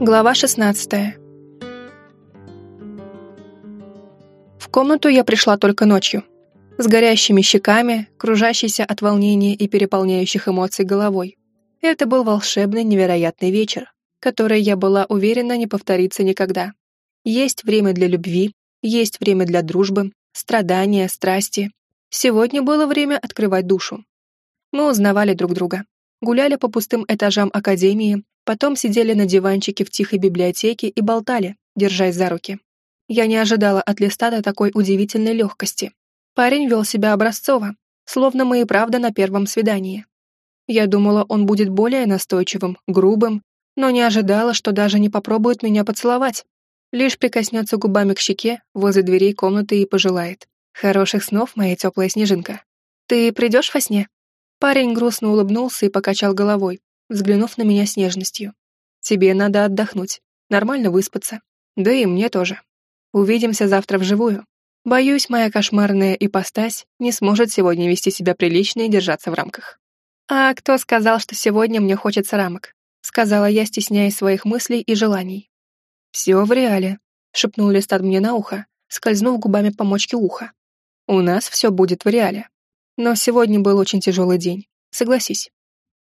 Глава 16 В комнату я пришла только ночью, с горящими щеками, кружащейся от волнения и переполняющих эмоций головой. Это был волшебный, невероятный вечер, который, я была уверена, не повторится никогда. Есть время для любви, есть время для дружбы, страдания, страсти. Сегодня было время открывать душу. Мы узнавали друг друга, гуляли по пустым этажам академии, потом сидели на диванчике в тихой библиотеке и болтали, держась за руки. Я не ожидала от Листата такой удивительной легкости. Парень вел себя образцово, словно мы и правда на первом свидании. Я думала, он будет более настойчивым, грубым, но не ожидала, что даже не попробует меня поцеловать. Лишь прикоснется губами к щеке возле дверей комнаты и пожелает. «Хороших снов, моя теплая снежинка. Ты придешь во сне?» Парень грустно улыбнулся и покачал головой, взглянув на меня с нежностью. «Тебе надо отдохнуть, нормально выспаться. Да и мне тоже. Увидимся завтра вживую. Боюсь, моя кошмарная ипостась не сможет сегодня вести себя прилично и держаться в рамках». «А кто сказал, что сегодня мне хочется рамок?» сказала я, стесняясь своих мыслей и желаний. «Все в реале», — шепнул Листат мне на ухо, скользнув губами по мочке уха. «У нас все будет в реале. Но сегодня был очень тяжелый день, согласись.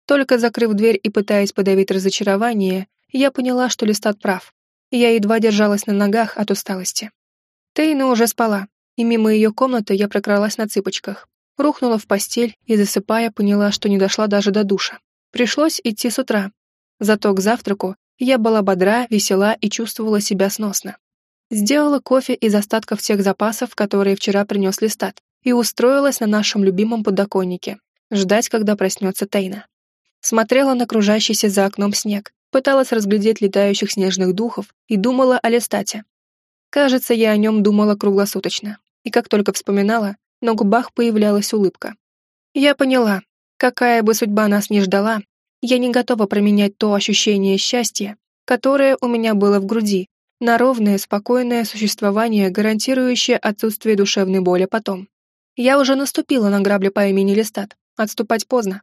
Только закрыв дверь и пытаясь подавить разочарование, я поняла, что Листат прав. Я едва держалась на ногах от усталости. Тейна уже спала, и мимо ее комнаты я прокралась на цыпочках, рухнула в постель и, засыпая, поняла, что не дошла даже до душа. Пришлось идти с утра. Зато к завтраку я была бодра, весела и чувствовала себя сносно. Сделала кофе из остатков тех запасов, которые вчера принес Листат, и устроилась на нашем любимом подоконнике, ждать, когда проснется Тейна. Смотрела на кружащийся за окном снег, пыталась разглядеть летающих снежных духов и думала о Листате. Кажется, я о нем думала круглосуточно, и как только вспоминала, на губах появлялась улыбка. Я поняла, какая бы судьба нас ни ждала, я не готова променять то ощущение счастья, которое у меня было в груди, на ровное, спокойное существование, гарантирующее отсутствие душевной боли потом. Я уже наступила на грабли по имени Листат. Отступать поздно.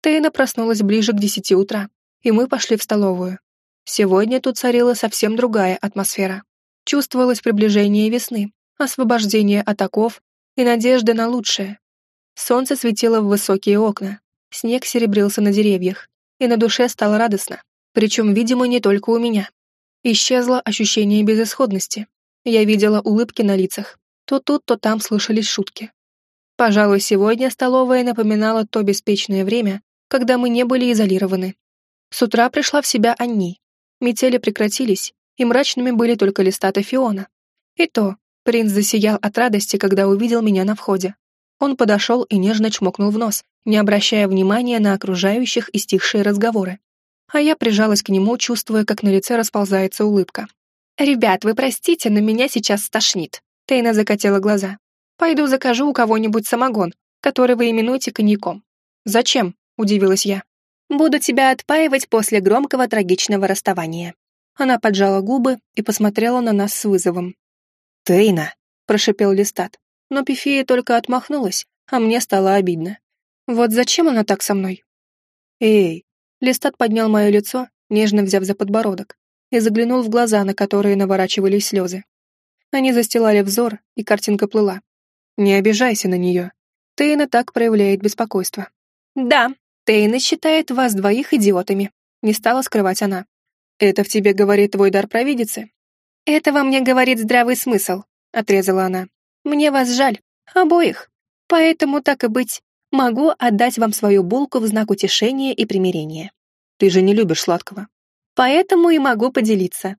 Тейна проснулась ближе к десяти утра, и мы пошли в столовую. Сегодня тут царила совсем другая атмосфера. Чувствовалось приближение весны, освобождение от оков и надежда на лучшее. Солнце светило в высокие окна, снег серебрился на деревьях, и на душе стало радостно, причем, видимо, не только у меня. Исчезло ощущение безысходности. Я видела улыбки на лицах. То тут, то там слышались шутки. Пожалуй, сегодня столовая напоминала то беспечное время, когда мы не были изолированы. С утра пришла в себя Анни. Метели прекратились, и мрачными были только листаты Фиона. И то, принц засиял от радости, когда увидел меня на входе. Он подошел и нежно чмокнул в нос, не обращая внимания на окружающих и стихшие разговоры. А я прижалась к нему, чувствуя, как на лице расползается улыбка. «Ребят, вы простите, но меня сейчас стошнит». Тейна закатила глаза. Пойду закажу у кого-нибудь самогон, который вы именуете коньяком». «Зачем?» — удивилась я. «Буду тебя отпаивать после громкого трагичного расставания». Она поджала губы и посмотрела на нас с вызовом. «Тейна!» — прошипел Листат. Но Пифия только отмахнулась, а мне стало обидно. «Вот зачем она так со мной?» «Эй!» Листат поднял мое лицо, нежно взяв за подбородок, и заглянул в глаза, на которые наворачивались слезы. Они застилали взор, и картинка плыла. Не обижайся на нее. Тейна так проявляет беспокойство. Да, Тейна считает вас двоих идиотами. Не стала скрывать она. Это в тебе говорит твой дар провидицы. Это во мне говорит здравый смысл, отрезала она. Мне вас жаль, обоих. Поэтому, так и быть, могу отдать вам свою булку в знак утешения и примирения. Ты же не любишь сладкого. Поэтому и могу поделиться.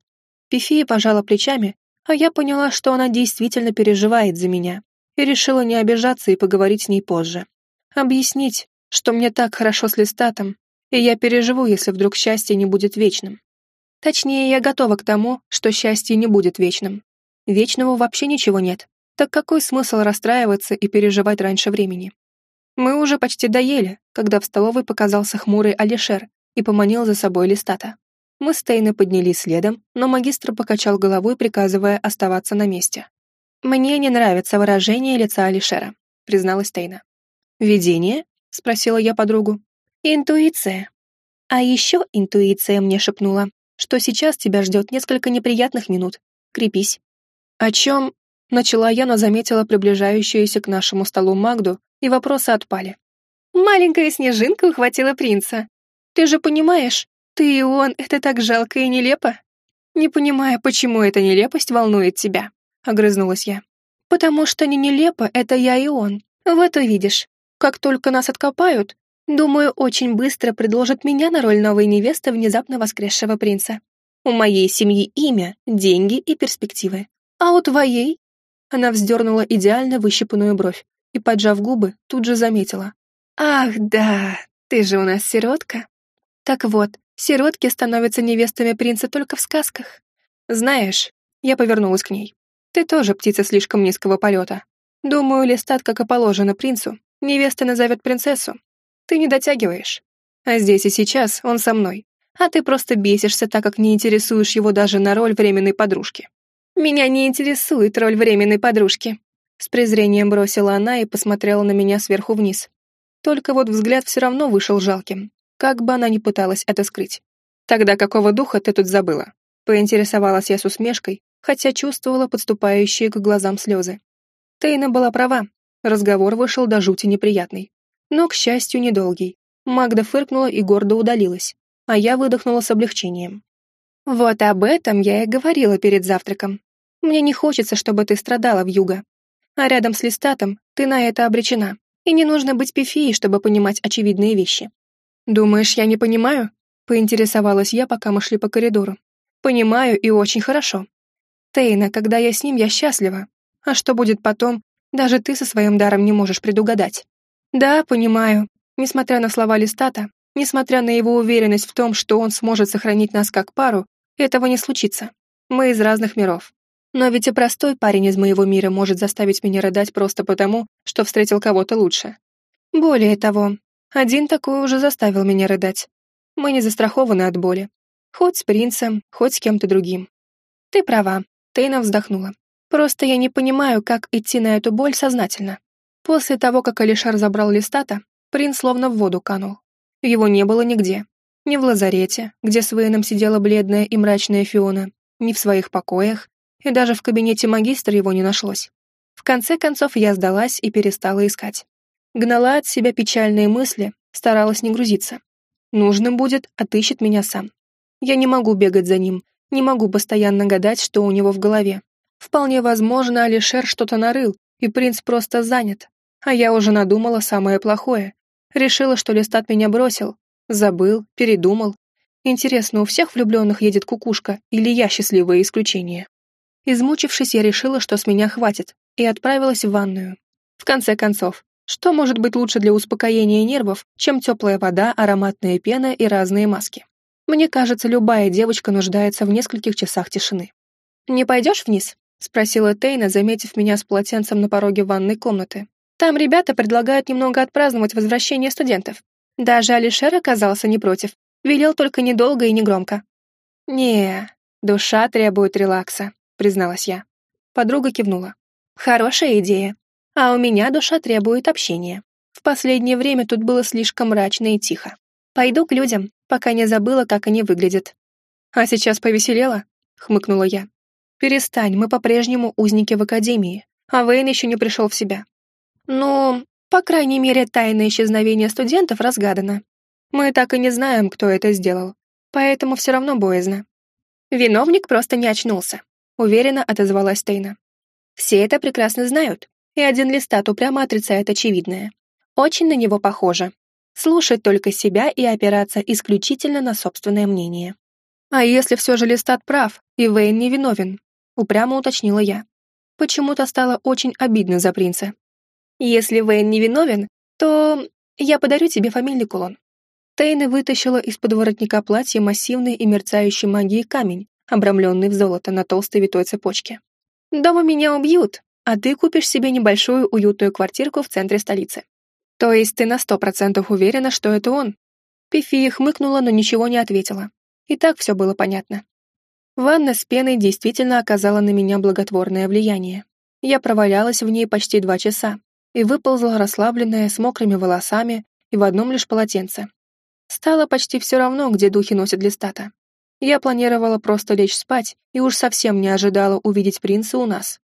Пифия пожала плечами, а я поняла, что она действительно переживает за меня и решила не обижаться и поговорить с ней позже. Объяснить, что мне так хорошо с Листатом, и я переживу, если вдруг счастье не будет вечным. Точнее, я готова к тому, что счастье не будет вечным. Вечного вообще ничего нет. Так какой смысл расстраиваться и переживать раньше времени? Мы уже почти доели, когда в столовой показался хмурый Алишер и поманил за собой Листата. Мы с Тейной поднялись следом, но магистр покачал головой, приказывая оставаться на месте. «Мне не нравится выражение лица Алишера», — призналась Тейна. «Видение?» — спросила я подругу. «Интуиция». А еще интуиция мне шепнула, что сейчас тебя ждет несколько неприятных минут. Крепись». «О чем?» — начала я, но заметила приближающуюся к нашему столу Магду, и вопросы отпали. «Маленькая снежинка ухватила принца. Ты же понимаешь, ты и он — это так жалко и нелепо?» «Не понимаю, почему эта нелепость волнует тебя», — огрызнулась я. «Потому что не нелепо — это я и он. Вот увидишь. Как только нас откопают, думаю, очень быстро предложат меня на роль новой невесты внезапно воскресшего принца. У моей семьи имя, деньги и перспективы. А у твоей?» Она вздернула идеально выщипанную бровь и, поджав губы, тут же заметила. «Ах, да, ты же у нас сиротка. Так вот, сиротки становятся невестами принца только в сказках. Знаешь, я повернулась к ней. Ты тоже птица слишком низкого полета. Думаю, Листат, как и положено принцу, невеста назовет принцессу. Ты не дотягиваешь. А здесь и сейчас он со мной. А ты просто бесишься, так как не интересуешь его даже на роль временной подружки. Меня не интересует роль временной подружки. С презрением бросила она и посмотрела на меня сверху вниз. Только вот взгляд все равно вышел жалким, как бы она ни пыталась это скрыть. «Тогда какого духа ты тут забыла?» Поинтересовалась я с усмешкой, хотя чувствовала подступающие к глазам слезы. Тейна была права, разговор вышел до жути неприятный. Но, к счастью, недолгий. Магда фыркнула и гордо удалилась, а я выдохнула с облегчением. «Вот об этом я и говорила перед завтраком. Мне не хочется, чтобы ты страдала в юго. А рядом с Листатом ты на это обречена, и не нужно быть пифией, чтобы понимать очевидные вещи. «Думаешь, я не понимаю?» — поинтересовалась я, пока мы шли по коридору. «Понимаю и очень хорошо. Тейна, когда я с ним, я счастлива. А что будет потом, даже ты со своим даром не можешь предугадать». «Да, понимаю. Несмотря на слова Листата, несмотря на его уверенность в том, что он сможет сохранить нас как пару, этого не случится. Мы из разных миров. Но ведь и простой парень из моего мира может заставить меня рыдать просто потому, что встретил кого-то лучше. Более того, один такой уже заставил меня рыдать. Мы не застрахованы от боли. Хоть с принцем, хоть с кем-то другим. Ты права, Тейна вздохнула. Просто я не понимаю, как идти на эту боль сознательно. После того, как Алишар забрал листата, принц словно в воду канул. Его не было нигде. Ни в лазарете, где с Вейном сидела бледная и мрачная Фиона, ни в своих покоях, и даже в кабинете магистра его не нашлось. В конце концов я сдалась и перестала искать. Гнала от себя печальные мысли, старалась не грузиться. Нужным будет, отыщет меня сам. Я не могу бегать за ним, не могу постоянно гадать, что у него в голове. Вполне возможно, Алишер что-то нарыл, и принц просто занят. А я уже надумала самое плохое. Решила, что Листат меня бросил. Забыл, передумал. Интересно, у всех влюбленных едет кукушка, или я счастливое исключение? Измучившись, я решила, что с меня хватит, и отправилась в ванную. В конце концов, что может быть лучше для успокоения нервов, чем теплая вода, ароматная пена и разные маски? Мне кажется, любая девочка нуждается в нескольких часах тишины. «Не пойдешь вниз?» — спросила Тейна, заметив меня с полотенцем на пороге ванной комнаты. «Там ребята предлагают немного отпраздновать возвращение студентов. Даже Алишер оказался не против. Велел только недолго и негромко». «Не, душа требует релакса», — призналась я. Подруга кивнула. «Хорошая идея. А у меня душа требует общения. В последнее время тут было слишком мрачно и тихо. Пойду к людям, пока не забыла, как они выглядят. А сейчас повеселела? Хмыкнула я. Перестань, мы по-прежнему узники в академии, а Вейн еще не пришел в себя. Ну, по крайней мере, тайное исчезновение студентов разгадано. Мы так и не знаем, кто это сделал, поэтому все равно боязно. Виновник просто не очнулся, уверенно отозвалась Тейна. Все это прекрасно знают, и один листат упрямо отрицает очевидное. Очень на него похоже. Слушать только себя и опираться исключительно на собственное мнение. «А если все же листат прав, и Вейн не виновен?» — упрямо уточнила я. Почему-то стало очень обидно за принца. «Если Вейн не виновен, то я подарю тебе фамильный кулон». Тейна вытащила из-под воротника платья массивный и мерцающий магией камень, обрамленный в золото на толстой витой цепочке. «Дома меня убьют, а ты купишь себе небольшую уютную квартирку в центре столицы. То есть ты на сто процентов уверена, что это он?» Пифия хмыкнула, но ничего не ответила. И так все было понятно. Ванна с пеной действительно оказала на меня благотворное влияние. Я провалялась в ней почти два часа и выползла расслабленная, с мокрыми волосами и в одном лишь полотенце. Стало почти все равно, где духи носят листата. Я планировала просто лечь спать и уж совсем не ожидала увидеть принца у нас.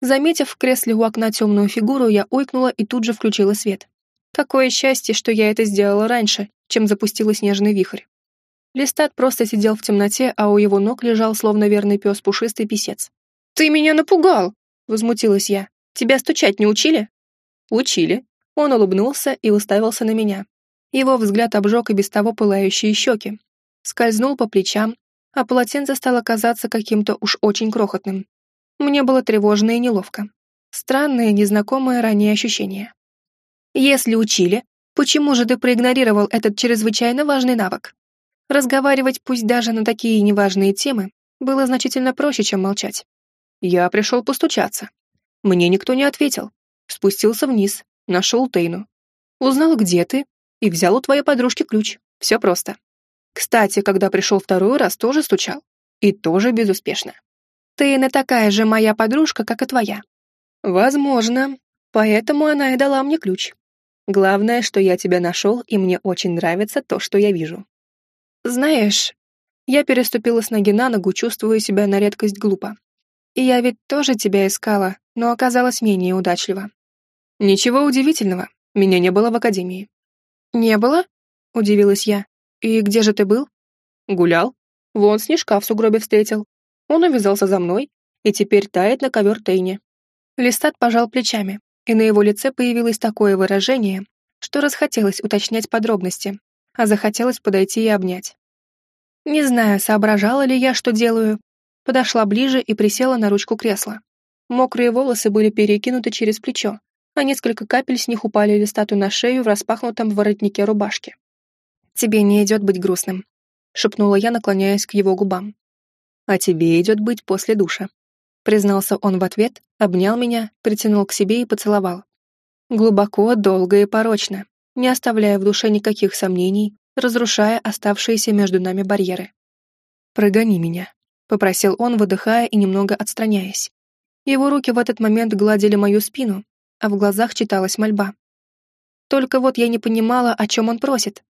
Заметив в кресле у окна темную фигуру, я ойкнула и тут же включила свет. Какое счастье, что я это сделала раньше, чем запустила снежный вихрь. Листат просто сидел в темноте, а у его ног лежал, словно верный пес, пушистый писец. «Ты меня напугал!» — возмутилась я. «Тебя стучать не учили?» «Учили». Он улыбнулся и уставился на меня. Его взгляд обжег и без того пылающие щеки, скользнул по плечам, а полотенце стало казаться каким-то уж очень крохотным. Мне было тревожно и неловко. Странные, незнакомые ранее ощущения. «Если учили, почему же ты проигнорировал этот чрезвычайно важный навык?» Разговаривать, пусть даже на такие неважные темы, было значительно проще, чем молчать. Я пришел постучаться. Мне никто не ответил. Спустился вниз, нашел Тейну. Узнал, где ты, и взял у твоей подружки ключ. Все просто. Кстати, когда пришел второй раз, тоже стучал. И тоже безуспешно. Тейна такая же моя подружка, как и твоя. Возможно. Поэтому она и дала мне ключ. Главное, что я тебя нашел, и мне очень нравится то, что я вижу. Знаешь, я переступила с ноги на ногу, чувствуя себя на редкость глупо. И я ведь тоже тебя искала, но оказалась менее удачлива. Ничего удивительного, меня не было в академии. Не было? Удивилась я. «И где же ты был?» «Гулял. Вон снежка в сугробе встретил. Он увязался за мной и теперь тает на ковер Тейни». Листат пожал плечами, и на его лице появилось такое выражение, что расхотелось уточнять подробности, а захотелось подойти и обнять. Не знаю, соображала ли я, что делаю. Подошла ближе и присела на ручку кресла. Мокрые волосы были перекинуты через плечо, а несколько капель с них упали листату на шею в распахнутом воротнике рубашки. «Тебе не идет быть грустным», — шепнула я, наклоняясь к его губам. «А тебе идет быть после душа», — признался он в ответ, обнял меня, притянул к себе и поцеловал. Глубоко, долго и порочно, не оставляя в душе никаких сомнений, разрушая оставшиеся между нами барьеры. «Прогони меня», — попросил он, выдыхая и немного отстраняясь. Его руки в этот момент гладили мою спину, а в глазах читалась мольба. Только вот я не понимала, о чем он просит,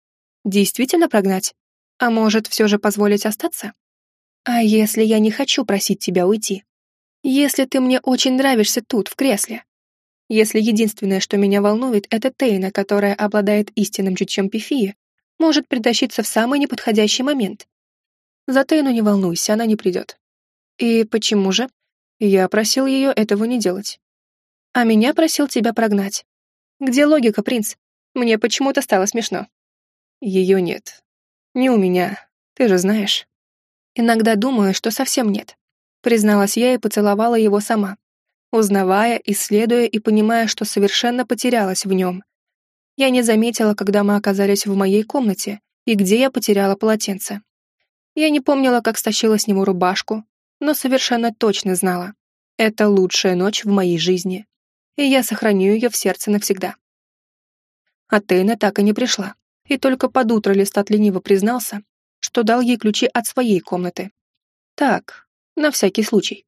Действительно прогнать? А может, все же позволить остаться? А если я не хочу просить тебя уйти? Если ты мне очень нравишься тут, в кресле? Если единственное, что меня волнует, это Тейна, которая обладает истинным чутьем Пифии, может притащиться в самый неподходящий момент. За Тейну не волнуйся, она не придет. И почему же? Я просил ее этого не делать. А меня просил тебя прогнать. Где логика, принц? Мне почему-то стало смешно. Ее нет. Не у меня, ты же знаешь. Иногда думаю, что совсем нет. Призналась я и поцеловала его сама, узнавая, исследуя и понимая, что совершенно потерялась в нем. Я не заметила, когда мы оказались в моей комнате и где я потеряла полотенце. Я не помнила, как стащила с него рубашку, но совершенно точно знала. Это лучшая ночь в моей жизни, и я сохраню ее в сердце навсегда. А Тейна так и не пришла и только под утро Листат лениво признался, что дал ей ключи от своей комнаты. Так, на всякий случай.